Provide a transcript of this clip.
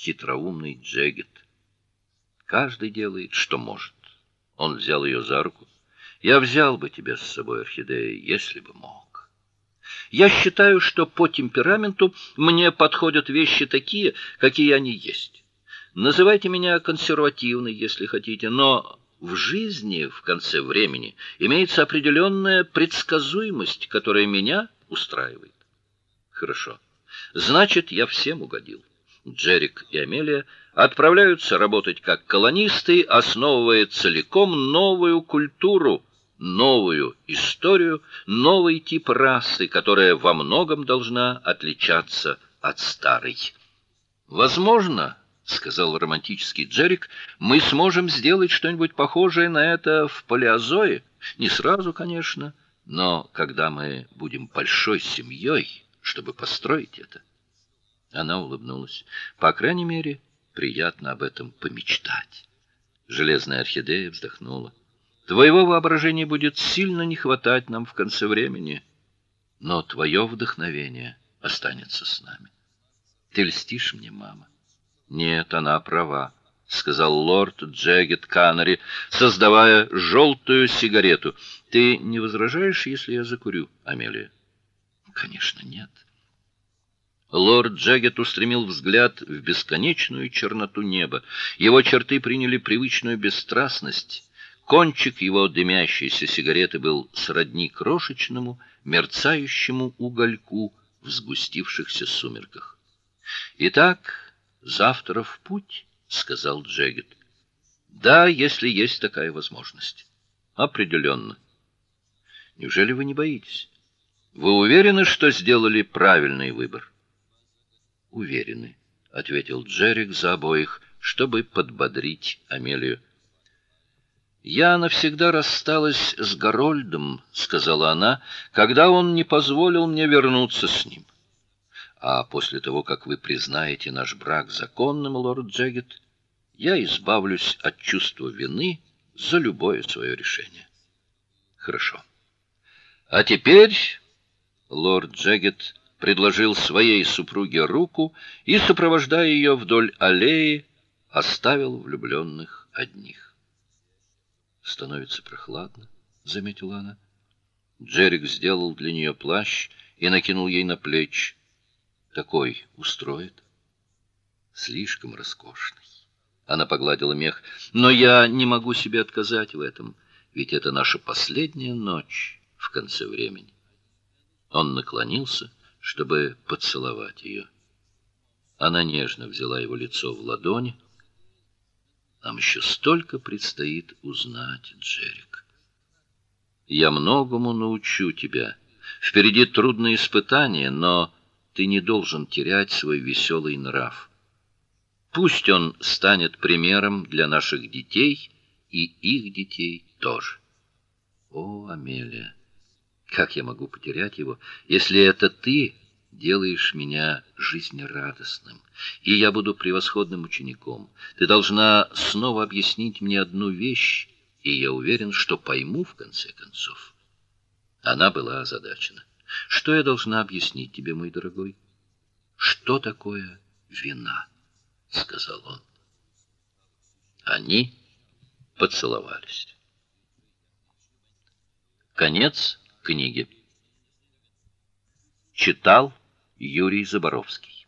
хитроумный Джегет. Каждый делает, что может. Он взял ее за руку. Я взял бы тебя с собой, орхидея, если бы мог. Я считаю, что по темпераменту мне подходят вещи такие, какие они есть. Называйте меня консервативной, если хотите, но в жизни в конце времени имеется определенная предсказуемость, которая меня устраивает. Хорошо. Значит, я всем угодил. Джерик и Амелия отправляются работать как колонисты, основывая целиком новую культуру, новую историю, новый тип расы, которая во многом должна отличаться от старой. Возможно, сказал романтический Джерик, мы сможем сделать что-нибудь похожее на это в палеозое, не сразу, конечно, но когда мы будем большой семьей, чтобы построить это. Она улыбнулась. По крайней мере, приятно об этом помечтать. Железная орхидея вздохнула. Твоего воображения будет сильно не хватать нам в конце времени, но твое вдохновение останется с нами. Ты льстишь мне, мама. Нет, она права, сказал лорд Джегет Канари, создавая желтую сигарету. Ты не возражаешь, если я закурю, Амелия? Конечно, нет. Лорд Джаггет устремил взгляд в бесконечную черноту неба. Его черты приняли привычную бесстрастность. Кончик его дымящейся сигареты был сродни крошечному, мерцающему угольку в сгустившихся сумерках. «Итак, завтра в путь», — сказал Джаггет. «Да, если есть такая возможность». «Определенно». «Неужели вы не боитесь? Вы уверены, что сделали правильный выбор?» Уверены, ответил Джерик за обоих, чтобы подбодрить Амелию. Я навсегда рассталась с Горольдом, сказала она, когда он не позволил мне вернуться с ним. А после того, как вы признаете наш брак законным, лорд Джегет, я избавлюсь от чувства вины за любое свое решение. Хорошо. А теперь лорд Джегет предложил своей супруге руку и, сопровождая ее вдоль аллеи, оставил влюбленных одних. Становится прохладно, заметила она. Джерик сделал для нее плащ и накинул ей на плечи. Такой устроит. Слишком роскошный. Она погладила мех. Но я не могу себе отказать в этом, ведь это наша последняя ночь в конце времени. Он наклонился чтобы поцеловать ее. Она нежно взяла его лицо в ладони. Нам еще столько предстоит узнать, Джерик. Я многому научу тебя. Впереди трудные испытания, но ты не должен терять свой веселый нрав. Пусть он станет примером для наших детей и их детей тоже. О, Амелия, как я могу потерять его, если это ты делаешь меня жизнерадостным, и я буду превосходным учеником. Ты должна снова объяснить мне одну вещь, и я уверен, что пойму в конце концов. Она была озадачена. Что я должна объяснить тебе, мой дорогой? Что такое вина? сказал он. Они поцеловались. Конец книги. Читал Юрий Заборовский